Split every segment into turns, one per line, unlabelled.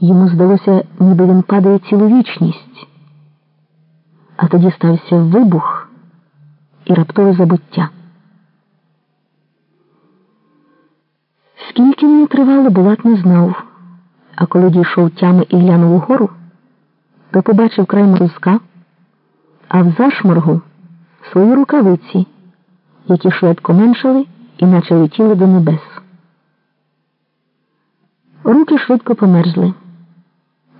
Йому здалося, ніби він падає цілу вічність. А тоді стався вибух і раптове забуття. Скільки воно тривало, Булат не знав, а коли дійшов тями і глянув угору, то побачив край морозка, а в зашморгу свої рукавиці, які швидко меншали і наче летіли до небес. Руки швидко померзли.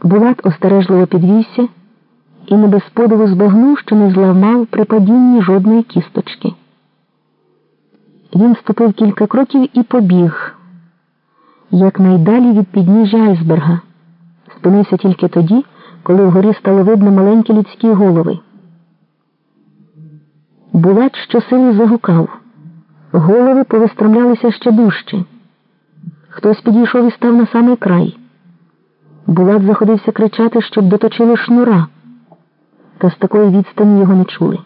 Булат остережливо підвівся і не без подиву збагнув, що не зламав при падінні жодної кісточки. Він ступив кілька кроків і побіг, якнайдалі від підніжжя айсберга. Спинився тільки тоді, коли вгорі стало видно маленькі людські голови. Булат щосили загукав. Голови повистромлялися ще дужче. Хтось підійшов і став на самий край. Булат заходився кричати, щоб доточили шнура, та з такої відстані його не чули.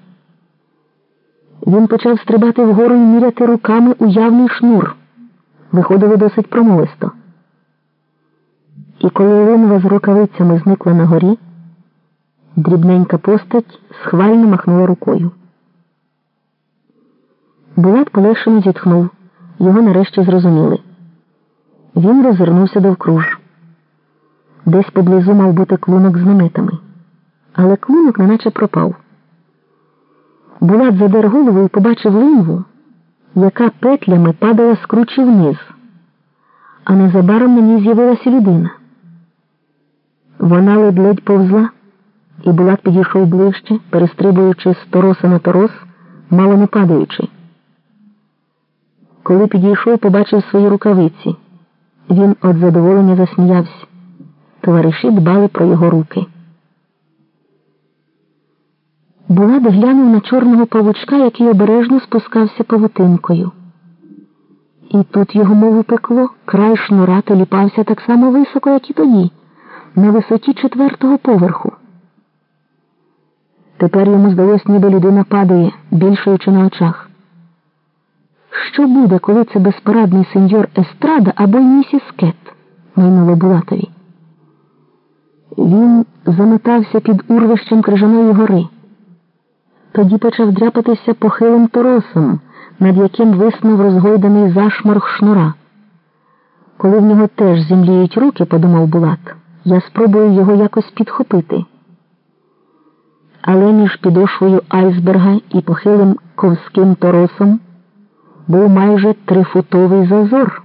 Він почав стрибати вгору і міряти руками уявний шнур. Виходило досить промовисто. І коли линва з рукавицями зникла на горі, дрібненька постать схвально махнула рукою. Булат полегшено зітхнув. Його нарешті зрозуміли. Він розвернувся довкруж. Десь поблизу мав бути клунок з наметами, але клунок неначе пропав. Булат задер голову і побачив линву, яка петлями падала з кручі вниз, а незабаром на ній з'явилася людина. Вона ледь-ледь повзла, і Булат підійшов ближче, перестрибуючи з тороса на торос, мало не падаючи. Коли підійшов, побачив свої рукавиці. Він від задоволення засміявся. Товариші дбали про його руки. Булат глянув на чорного павучка, який обережно спускався павутинкою. І тут його мову пекло, край шнура теліпався так само високо, як і тоді, на висоті четвертого поверху. Тепер йому здалось, ніби людина падає, більшаючи на очах. Що буде, коли це безпорадний сеньор Естрада або місіс Кет? майнуло Булатові. Він заметався під урвищем крижаної гори. Тоді почав дряпатися похилим торосом, над яким виснув розгойданий зашморг шнура. Коли в нього теж земліють руки, подумав Булат, я спробую його якось підхопити. Але між підошвою айсберга і похилим ковським торосом був майже трифутовий зазор.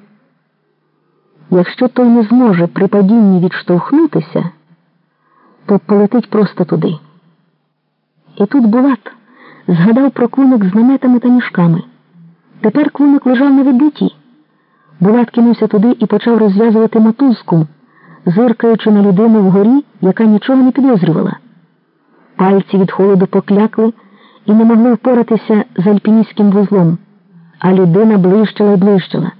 Якщо той не зможе при падінні відштовхнутися, то полетить просто туди. І тут Булат згадав про клунок з наметами та мішками. Тепер клунок лежав на відбитті. Булат кинувся туди і почав розв'язувати мотузку, зиркаючи на людину вгорі, яка нічого не підозрювала. Пальці від холоду поклякли і не могли впоратися з альпіністським вузлом а людина блищала й блищала.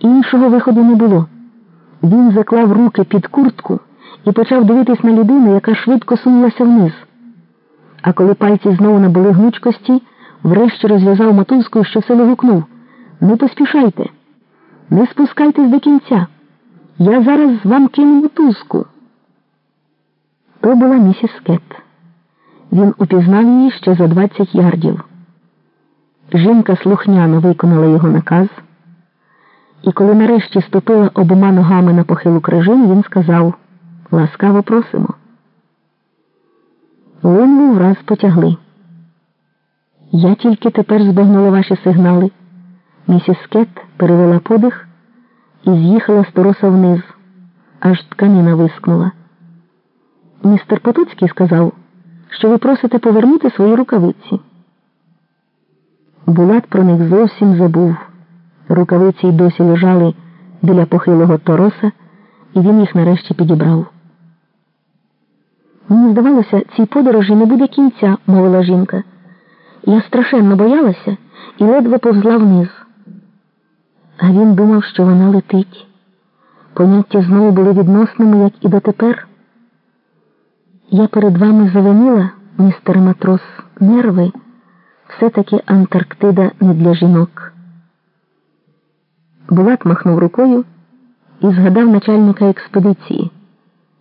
Іншого виходу не було. Він заклав руки під куртку і почав дивитись на людину, яка швидко сунулася вниз. А коли пальці знову набули гнучкості, врешті розв'язав мотузку і щосили гукнув Не поспішайте, не спускайтесь до кінця. Я зараз вам кину мотузку. То була місіс Кет. Він упізнав її ще за 20 ярдів. Жінка слухняно виконала його наказ, і коли нарешті ступила обома ногами на похилу крижин, він сказав ласкаво просимо. Линву враз потягли. Я тільки тепер збагнула ваші сигнали. Місіс Кет перевела подих і з'їхала з тороса вниз, аж тканина вискнула. Містер Потоцький сказав, що ви просите повернути свої рукавиці. Булат про них зовсім забув. Рукавиці й досі лежали біля похилого тороса, і він їх нарешті підібрав. Мені здавалося, цій подорожі не буде кінця, мовила жінка. Я страшенно боялася і ледве повзла вниз. А він думав, що вона летить. Поняття знову були відносними, як і дотепер. Я перед вами завинила, містер матрос, нерви. Все-таки Антарктида не для жінок. Булат махнув рукою і згадав начальника експедиції.